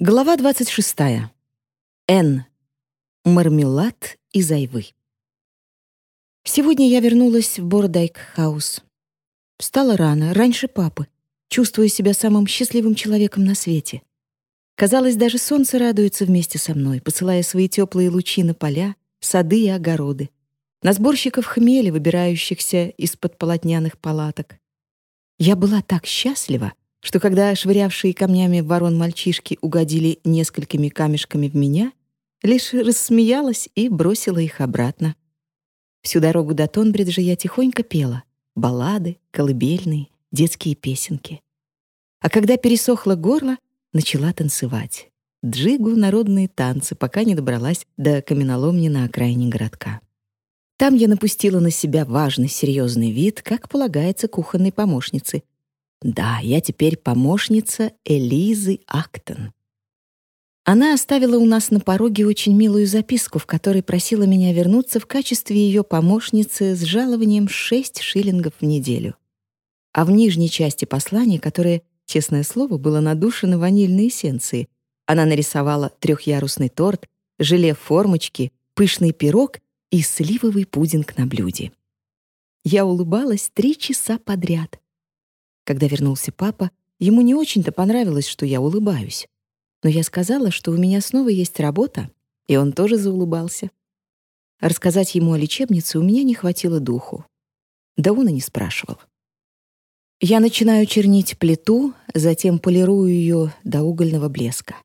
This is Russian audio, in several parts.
Глава 26. Энн. Мармелад из айвы. Сегодня я вернулась в Бордайк-хаус. Встала рано, раньше папы, чувствуя себя самым счастливым человеком на свете. Казалось, даже солнце радуется вместе со мной, посылая свои теплые лучи на поля, сады и огороды, на сборщиков хмеля, выбирающихся из-под полотняных палаток. Я была так счастлива, что когда швырявшие камнями ворон мальчишки угодили несколькими камешками в меня, лишь рассмеялась и бросила их обратно. Всю дорогу до Тонбриджа я тихонько пела баллады, колыбельные, детские песенки. А когда пересохло горло, начала танцевать. Джигу народные танцы, пока не добралась до каменоломни на окраине городка. Там я напустила на себя важный, серьезный вид, как полагается кухонной помощнице, да, я теперь помощница Элизы Актон. Она оставила у нас на пороге очень милую записку, в которой просила меня вернуться в качестве ее помощницы с жалованием 6 шиллингов в неделю. А в нижней части послания, которое, честное слово, было надушено ванильной эссенцией, она нарисовала трехъярусный торт, желе в формочке, пышный пирог и сливовый пудинг на блюде. Я улыбалась три часа подряд, когда вернулся папа, ему не очень-то понравилось, что я улыбаюсь. Но я сказала, что у меня снова есть работа, и он тоже заулыбался. Рассказать ему о лечебнице у меня не хватило духу. Да он и не спрашивал. Я начинаю чернить плиту, затем полирую ее до угольного блеска.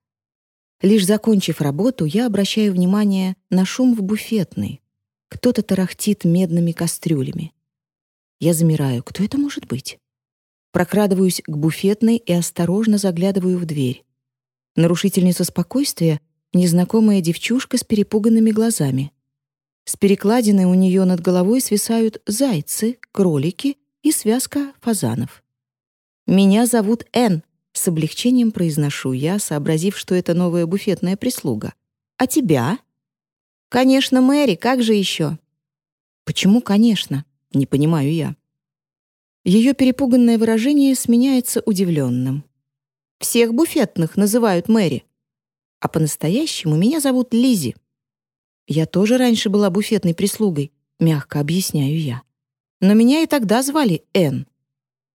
Лишь закончив работу, я обращаю внимание на шум в буфетной. Кто-то тарахтит медными кастрюлями. Я замираю. Кто это может быть? Прокрадываюсь к буфетной и осторожно заглядываю в дверь. Нарушительница спокойствия — незнакомая девчушка с перепуганными глазами. С перекладиной у нее над головой свисают зайцы, кролики и связка фазанов. «Меня зовут Энн», — с облегчением произношу я, сообразив, что это новая буфетная прислуга. «А тебя?» «Конечно, Мэри, как же еще?» «Почему «конечно»?» — не понимаю я. Ее перепуганное выражение сменяется удивленным. «Всех буфетных называют Мэри. А по-настоящему меня зовут Лизи. Я тоже раньше была буфетной прислугой, мягко объясняю я. Но меня и тогда звали Энн.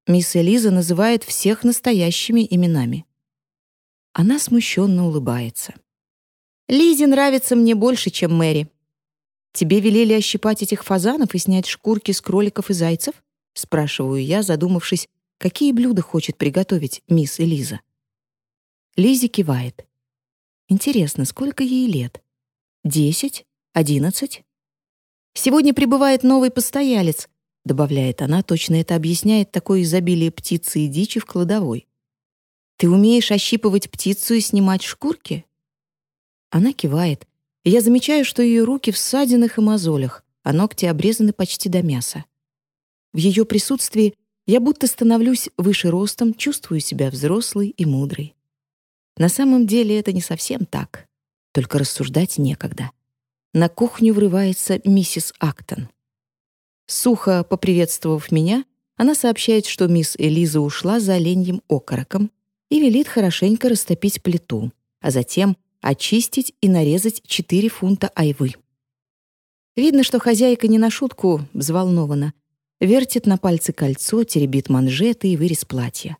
Мисс Элиза называет всех настоящими именами. Она смущенно улыбается. «Лизи нравится мне больше, чем Мэри. Тебе велели ощипать этих фазанов и снять шкурки с кроликов и зайцев? — спрашиваю я, задумавшись, какие блюда хочет приготовить мисс Элиза. Лизи кивает. Интересно, сколько ей лет? Десять? Одиннадцать? Сегодня прибывает новый постоялец, добавляет она, точно это объясняет такое изобилие птицы и дичи в кладовой. Ты умеешь ощипывать птицу и снимать шкурки? Она кивает, я замечаю, что ее руки в ссадинах и мозолях, а ногти обрезаны почти до мяса. В ее присутствии я будто становлюсь выше ростом, чувствую себя взрослой и мудрой. На самом деле это не совсем так, только рассуждать некогда. На кухню врывается миссис Актон. Сухо поприветствовав меня, она сообщает, что мисс Элиза ушла за оленьим окороком и велит хорошенько растопить плиту, а затем очистить и нарезать 4 фунта айвы. Видно, что хозяйка не на шутку взволнована — Вертит на пальце кольцо, теребит манжеты и вырез платья.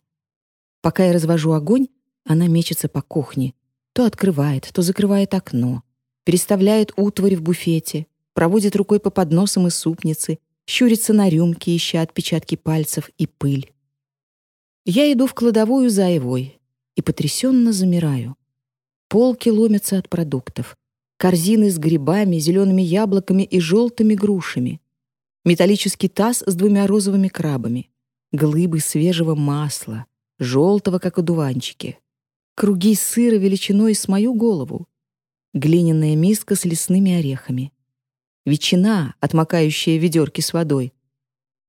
Пока я развожу огонь, она мечется по кухне. То открывает, то закрывает окно, переставляет утварь в буфете, проводит рукой по подносам и супницы, щурится на рюмки, ища отпечатки пальцев и пыль. Я иду в кладовую за Ивой и потрясенно замираю. Полки ломятся от продуктов. Корзины с грибами, зелеными яблоками и желтыми грушами металлический таз с двумя розовыми крабами, глыбы свежего масла, желтого, как одуванчики, круги сыра величиной с мою голову, глиняная миска с лесными орехами, ветчина, отмокающая в ведерке с водой.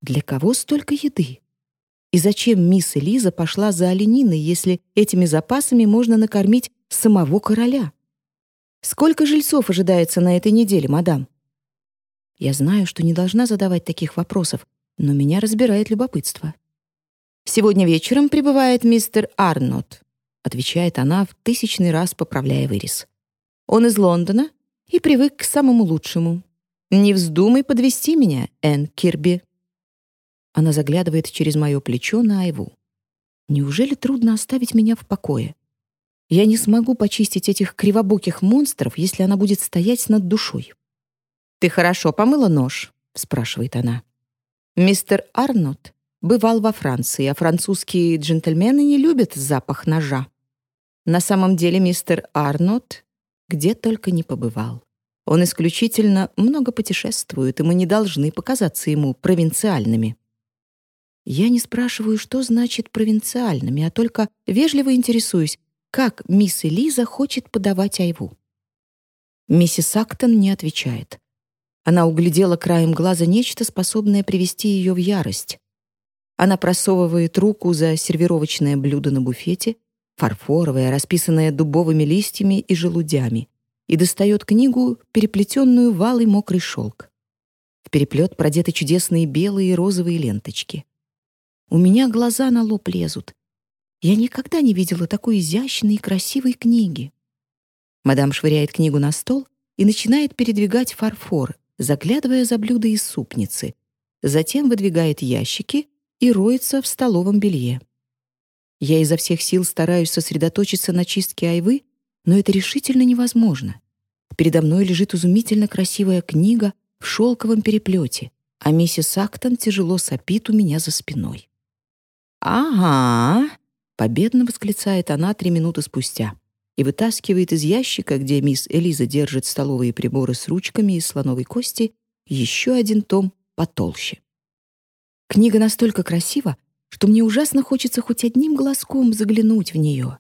Для кого столько еды? И зачем мисс Элиза пошла за олениной, если этими запасами можно накормить самого короля? Сколько жильцов ожидается на этой неделе, мадам? Я знаю, что не должна задавать таких вопросов, но меня разбирает любопытство. «Сегодня вечером прибывает мистер Арнот», отвечает она в тысячный раз, поправляя вырез. «Он из Лондона и привык к самому лучшему. Не вздумай подвести меня, Энн Кирби». Она заглядывает через мое плечо на Айву. «Неужели трудно оставить меня в покое? Я не смогу почистить этих кривобоких монстров, если она будет стоять над душой». «Ты хорошо помыла нож?» — спрашивает она. «Мистер Арнот бывал во Франции, а французские джентльмены не любят запах ножа. На самом деле мистер Арнот где только не побывал. Он исключительно много путешествует, и мы не должны показаться ему провинциальными. Я не спрашиваю, что значит провинциальными, а только вежливо интересуюсь, как мисс Элиза хочет подавать айву. Миссис Актон не отвечает. Она углядела краем глаза нечто, способное привести ее в ярость. Она просовывает руку за сервировочное блюдо на буфете, фарфоровое, расписанное дубовыми листьями и желудями, и достает книгу, переплетенную валой мокрый шелк. В переплет продеты чудесные белые и розовые ленточки. У меня глаза на лоб лезут. Я никогда не видела такой изящной и красивой книги. Мадам швыряет книгу на стол и начинает передвигать фарфор, заглядывая за блюдо из супницы. Затем выдвигает ящики и роется в столовом белье. Я изо всех сил стараюсь сосредоточиться на чистке айвы, но это решительно невозможно. Передо мной лежит изумительно красивая книга в шелковом переплете, а миссис Актон тяжело сопит у меня за спиной. «Ага!» — победно восклицает она три минуты спустя и вытаскивает из ящика, где мисс Элиза держит столовые приборы с ручками из слоновой кости, еще один том потолще. Книга настолько красива, что мне ужасно хочется хоть одним глазком заглянуть в нее.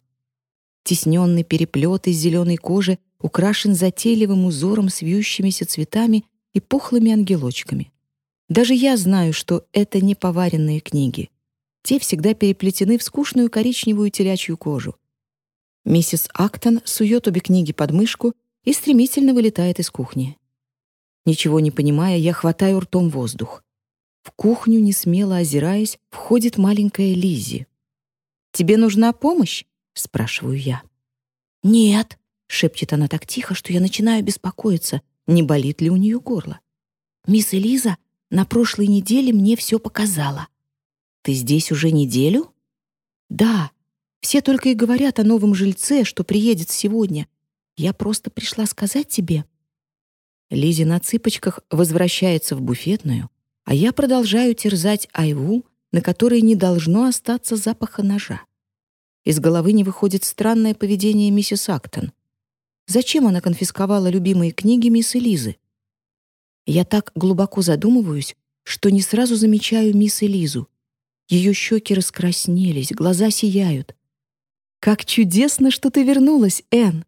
Тесненный переплет из зеленой кожи украшен затейливым узором с вьющимися цветами и пухлыми ангелочками. Даже я знаю, что это не поваренные книги. Те всегда переплетены в скучную коричневую телячью кожу. Миссис Актон сует обе книги под мышку и стремительно вылетает из кухни. Ничего не понимая, я хватаю ртом воздух. В кухню, не смело озираясь, входит маленькая Лизи. «Тебе нужна помощь?» — спрашиваю я. «Нет», — шепчет она так тихо, что я начинаю беспокоиться, не болит ли у нее горло. «Мисс Элиза на прошлой неделе мне все показала». «Ты здесь уже неделю?» «Да. Все только и говорят о новом жильце, что приедет сегодня. Я просто пришла сказать тебе». Лизи на цыпочках возвращается в буфетную, а я продолжаю терзать айву, на которой не должно остаться запаха ножа. Из головы не выходит странное поведение миссис Актон. Зачем она конфисковала любимые книги мисс Элизы? Я так глубоко задумываюсь, что не сразу замечаю мисс Элизу. Ее щеки раскраснелись, глаза сияют. «Как чудесно, что ты вернулась, Энн!»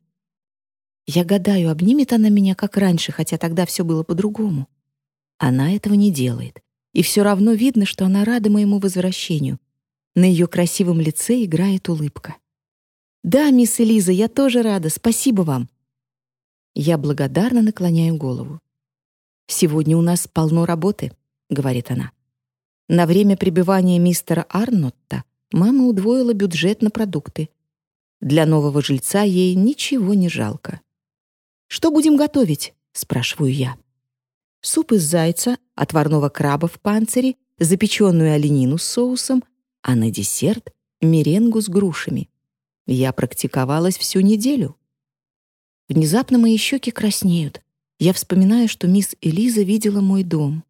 Я гадаю, обнимет она меня, как раньше, хотя тогда все было по-другому. Она этого не делает. И все равно видно, что она рада моему возвращению. На ее красивом лице играет улыбка. «Да, мисс Элиза, я тоже рада. Спасибо вам». Я благодарно наклоняю голову. «Сегодня у нас полно работы», — говорит она. На время пребывания мистера Арнотта мама удвоила бюджет на продукты. Для нового жильца ей ничего не жалко. «Что будем готовить?» — спрашиваю я суп из зайца, отварного краба в панцире, запеченную оленину с соусом, а на десерт — меренгу с грушами. Я практиковалась всю неделю. Внезапно мои щеки краснеют. Я вспоминаю, что мисс Элиза видела мой дом.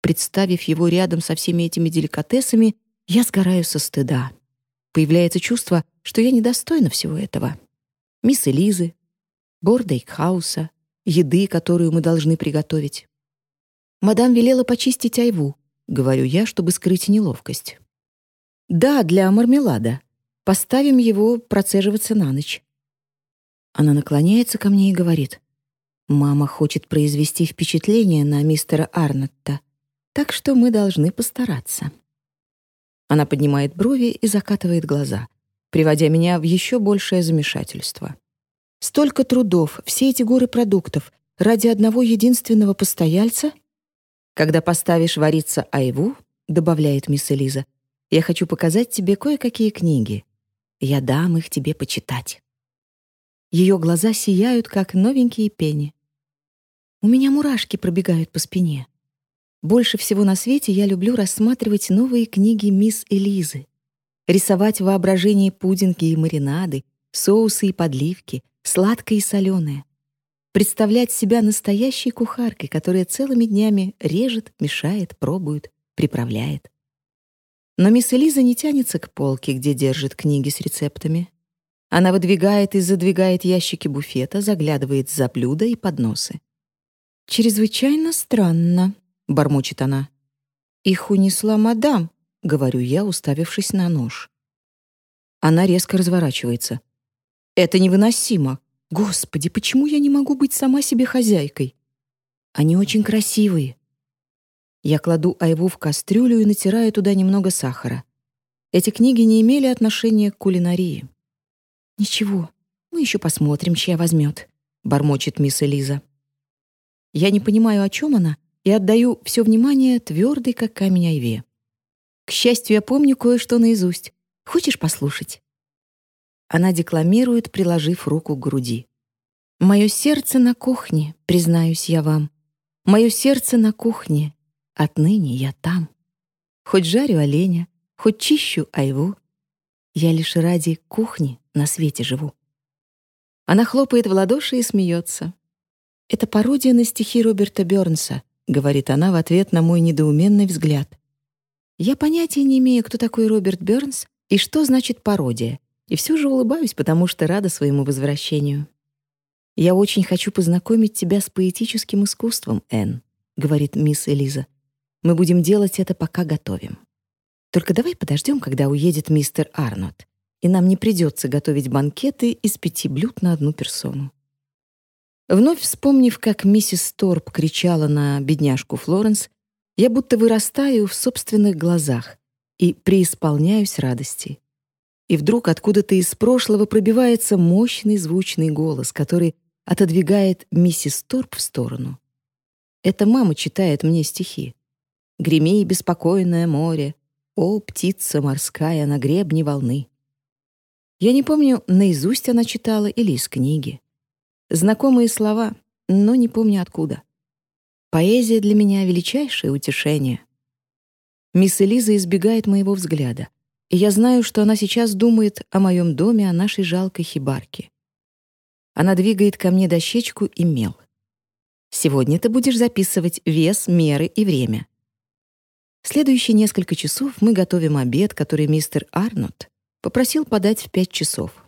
Представив его рядом со всеми этими деликатесами, я сгораю со стыда. Появляется чувство, что я недостойна всего этого. Мисс Элизы, Бордейкхауса, еды, которую мы должны приготовить. Мадам велела почистить айву, говорю я, чтобы скрыть неловкость. Да, для мармелада. Поставим его процеживаться на ночь. Она наклоняется ко мне и говорит: "Мама хочет произвести впечатление на мистера Арнотта, так что мы должны постараться". Она поднимает брови и закатывает глаза, приводя меня в еще большее замешательство. Столько трудов, все эти горы продуктов ради одного единственного постояльца? Когда поставишь вариться айву, добавляет мисс Элиза, я хочу показать тебе кое-какие книги. Я дам их тебе почитать». Ее глаза сияют, как новенькие пени. У меня мурашки пробегают по спине. Больше всего на свете я люблю рассматривать новые книги мисс Элизы, рисовать в воображении пудинги и маринады, соусы и подливки, сладкое и соленое, представлять себя настоящей кухаркой, которая целыми днями режет, мешает, пробует, приправляет. Но мисс Элиза не тянется к полке, где держит книги с рецептами. Она выдвигает и задвигает ящики буфета, заглядывает за блюда и подносы. «Чрезвычайно странно», — бормочет она. «Их унесла мадам», — говорю я, уставившись на нож. Она резко разворачивается. «Это невыносимо! Господи, почему я не могу быть сама себе хозяйкой? Они очень красивые». Я кладу айву в кастрюлю и натираю туда немного сахара. Эти книги не имели отношения к кулинарии. «Ничего, мы еще посмотрим, чья возьмет», — бормочет мисс Элиза. Я не понимаю, о чем она, и отдаю все внимание твердой, как камень Айве. К счастью, я помню кое-что наизусть. Хочешь послушать? Она декламирует, приложив руку к груди. «Мое сердце на кухне, признаюсь я вам. Мое сердце на кухне, отныне я там. Хоть жарю оленя, хоть чищу айву, я лишь ради кухни на свете живу. Она хлопает в ладоши и смеется. «Это пародия на стихи Роберта Бёрнса», — говорит она в ответ на мой недоуменный взгляд. Я понятия не имею, кто такой Роберт Бёрнс и что значит пародия, и все же улыбаюсь, потому что рада своему возвращению. «Я очень хочу познакомить тебя с поэтическим искусством, Энн», — говорит мисс Элиза. «Мы будем делать это, пока готовим». Только давай подождем, когда уедет мистер Арнот, и нам не придется готовить банкеты из пяти блюд на одну персону. Вновь вспомнив, как миссис Торп кричала на бедняжку Флоренс, я будто вырастаю в собственных глазах и преисполняюсь радости. И вдруг откуда-то из прошлого пробивается мощный звучный голос, который отодвигает миссис Торп в сторону. Это мама читает мне стихи. «Греми, беспокойное море, о, птица морская на гребне волны. Я не помню, наизусть она читала или из книги. Знакомые слова, но не помню откуда. Поэзия для меня — величайшее утешение. Мисс Элиза избегает моего взгляда, и я знаю, что она сейчас думает о моем доме, о нашей жалкой хибарке. Она двигает ко мне дощечку и мел. Сегодня ты будешь записывать вес, меры и время. Следующие несколько часов мы готовим обед, который мистер Арнольд попросил подать в пять часов.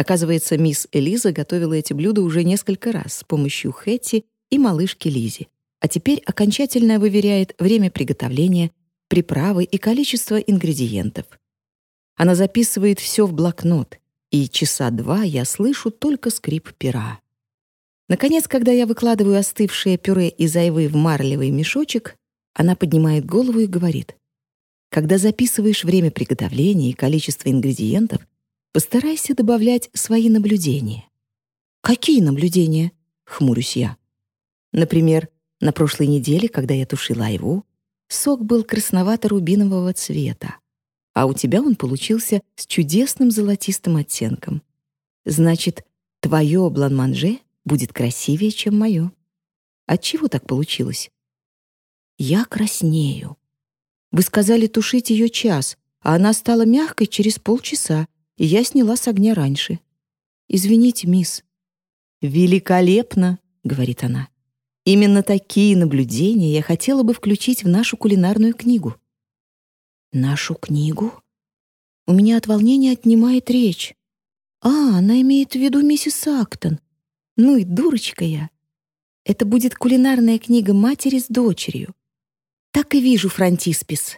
Оказывается, мисс Элиза готовила эти блюда уже несколько раз с помощью Хэтти и малышки Лизи, а теперь окончательно выверяет время приготовления, приправы и количество ингредиентов. Она записывает все в блокнот, и часа два я слышу только скрип пера. Наконец, когда я выкладываю остывшее пюре из айвы в марлевый мешочек, она поднимает голову и говорит, «Когда записываешь время приготовления и количество ингредиентов, постарайся добавлять свои наблюдения». «Какие наблюдения?» — хмурюсь я. Например, на прошлой неделе, когда я тушила айву, сок был красновато-рубинового цвета, а у тебя он получился с чудесным золотистым оттенком. Значит, твое блан-манже будет красивее, чем мое. Отчего так получилось? Я краснею. Вы сказали тушить ее час, а она стала мягкой через полчаса, и я сняла с огня раньше. Извините, мисс. Великолепно, говорит она. Именно такие наблюдения я хотела бы включить в нашу кулинарную книгу. Нашу книгу? У меня от волнения отнимает речь. А, она имеет в виду миссис Актон. Ну и дурочка я. Это будет кулинарная книга матери с дочерью. Так и вижу фронтиспис.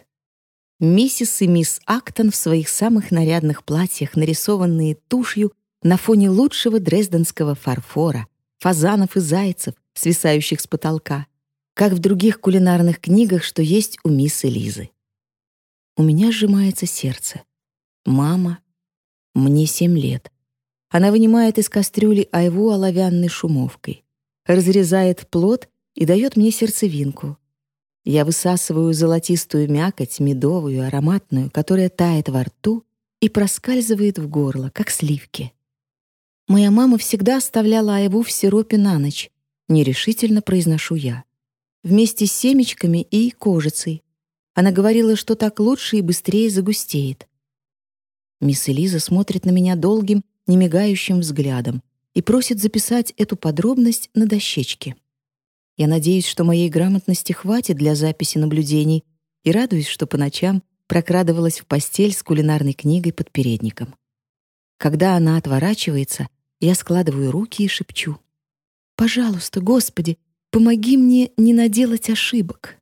Миссис и мисс Актон в своих самых нарядных платьях, нарисованные тушью на фоне лучшего дрезденского фарфора, фазанов и зайцев, свисающих с потолка, как в других кулинарных книгах, что есть у мисс Элизы. У меня сжимается сердце. Мама, мне семь лет. Она вынимает из кастрюли айву оловянной шумовкой, разрезает плод и дает мне сердцевинку. Я высасываю золотистую мякоть, медовую, ароматную, которая тает во рту и проскальзывает в горло, как сливки. Моя мама всегда оставляла айву в сиропе на ночь, нерешительно произношу я. Вместе с семечками и кожицей. Она говорила, что так лучше и быстрее загустеет. Мисс Элиза смотрит на меня долгим, немигающим взглядом и просит записать эту подробность на дощечке. Я надеюсь, что моей грамотности хватит для записи наблюдений и радуюсь, что по ночам прокрадывалась в постель с кулинарной книгой под передником. Когда она отворачивается, я складываю руки и шепчу. «Пожалуйста, Господи, помоги мне не наделать ошибок».